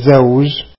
Zaúj